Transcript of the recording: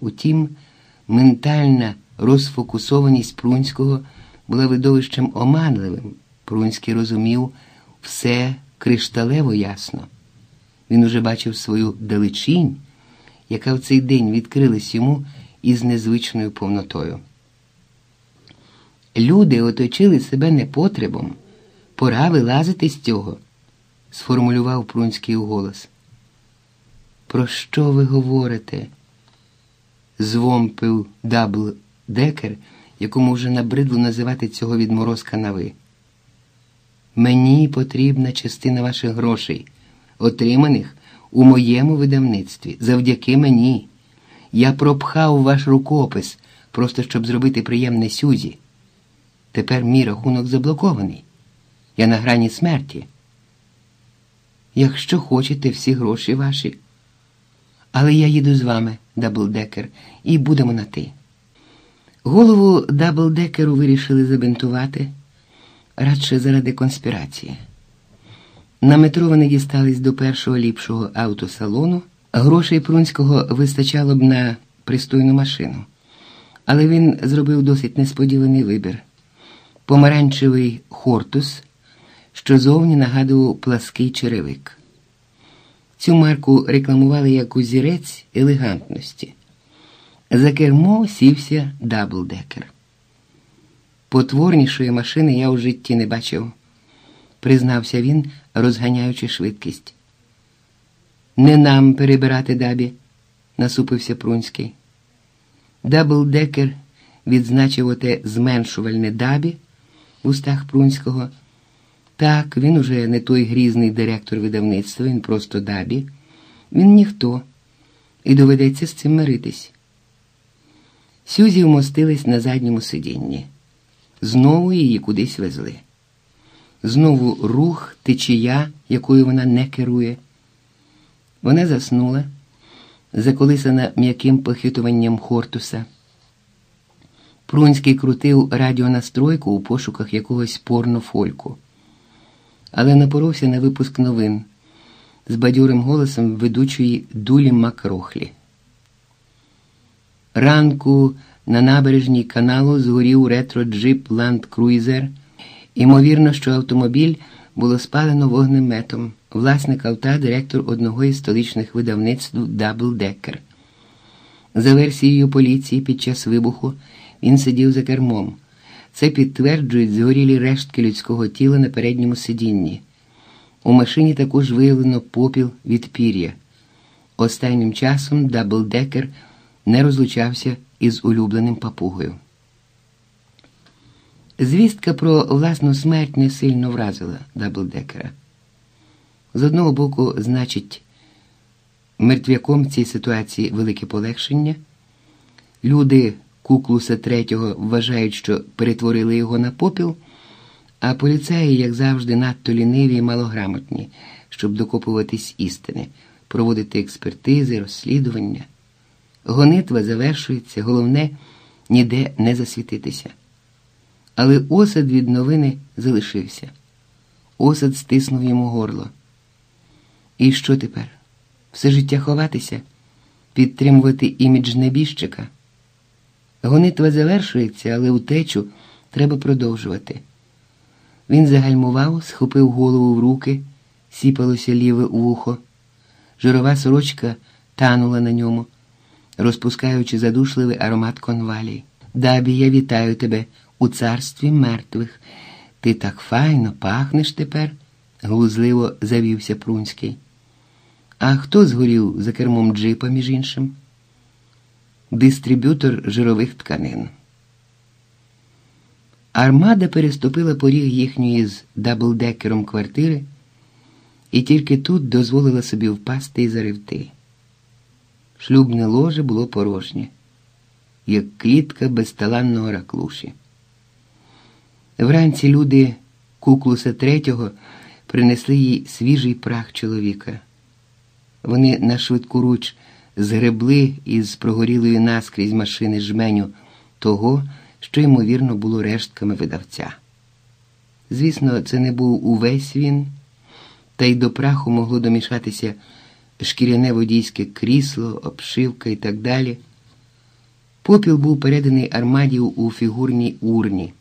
Утім, ментальна розфокусованість Прунського була видовищем оманливим. Прунський розумів все кришталево ясно. Він уже бачив свою далечінь, яка в цей день відкрилась йому із незвичною повнотою. Люди оточили себе непотребом, пора вилазити з цього, сформулював Прунський голос. Про що ви говорите? Звомпив Дабл Декер, якому вже набридло називати цього відморозка на ви. Мені потрібна частина ваших грошей, отриманих у моєму видавництві, завдяки мені. Я пропхав ваш рукопис, просто щоб зробити приємне Сюзі. Тепер мій рахунок заблокований. Я на грані смерті. Якщо хочете всі гроші ваші. Але я їду з вами, Даблдекер, і будемо на ти. Голову Даблдекеру вирішили забинтувати радше заради конспірації. На метро вони дістались до першого ліпшого автосалону. Грошей Прунського вистачало б на пристойну машину, але він зробив досить несподіваний вибір помаранчевий хортус, що зовні нагадував плаский черевик. Цю марку рекламували як узірець елегантності. За кермо сівся даблдекер. Потворнішої машини я у житті не бачив, признався він, розганяючи швидкість. Не нам перебирати дабі, насупився Прунський. Даблдекер відзначив оте зменшувальне дабі в устах Прунського. Так, він уже не той грізний директор видавництва, він просто дабі. Він ніхто, і доведеться з цим миритись. Сюзі вмостилась на задньому сидінні. Знову її кудись везли. Знову рух, течія, якою вона не керує. Вона заснула, заколисана м'яким похитуванням Хортуса. Прунський крутив радіонастройку у пошуках якогось порнофольку, але напоровся на випуск новин з бадьорим голосом ведучої Дулі Макрохлі. Ранку на набережній каналу згорів ретро-джип Land Cruiser. Імовірно, що автомобіль було спалено вогнеметом. Власник авта, директор одного із столичних видавництв Decker. За версією поліції, під час вибуху він сидів за кермом. Це підтверджують згорілі рештки людського тіла на передньому сидінні. У машині також виявлено попіл від пір'я. Останнім часом Даблдекер не розлучався із улюбленим папугою. Звістка про власну смерть не сильно вразила Даблдекера. З одного боку, значить, мертвяком в цій ситуації велике полегшення. Люди Куклуса третього вважають, що перетворили його на попіл, а поліцаї, як завжди, надто ліниві і малограмотні, щоб докопуватись істини, проводити експертизи, розслідування. Гонитва завершується, головне ніде не засвітитися. Але осад від новини залишився. Осад стиснув йому горло. І що тепер? Все життя ховатися, підтримувати імідж небіжчика? Гонитва завершується, але утечу треба продовжувати. Він загальмував, схопив голову в руки, сіпалося ліве вухо. Жирова сорочка танула на ньому, розпускаючи задушливий аромат конвалій. Дабі, я вітаю тебе у царстві мертвих. Ти так файно пахнеш тепер, глузливо завівся Прунський. А хто згорів за кермом джипа, між іншим? Дистриб'ютор жирових тканин. Армада переступила поріг їхньої з даблдекером квартири і тільки тут дозволила собі впасти і заревти. Шлюбне ложе було порожнє, як клітка безталанного раклуші. Вранці люди куклуса третього принесли їй свіжий прах чоловіка. Вони на швидку руч згребли із прогорілої наскрізь машини жменю того, що, ймовірно, було рештками видавця. Звісно, це не був увесь він, та й до праху могло домішатися шкіряне водійське крісло, обшивка і так далі. Попіл був переданий армаді у фігурній урні.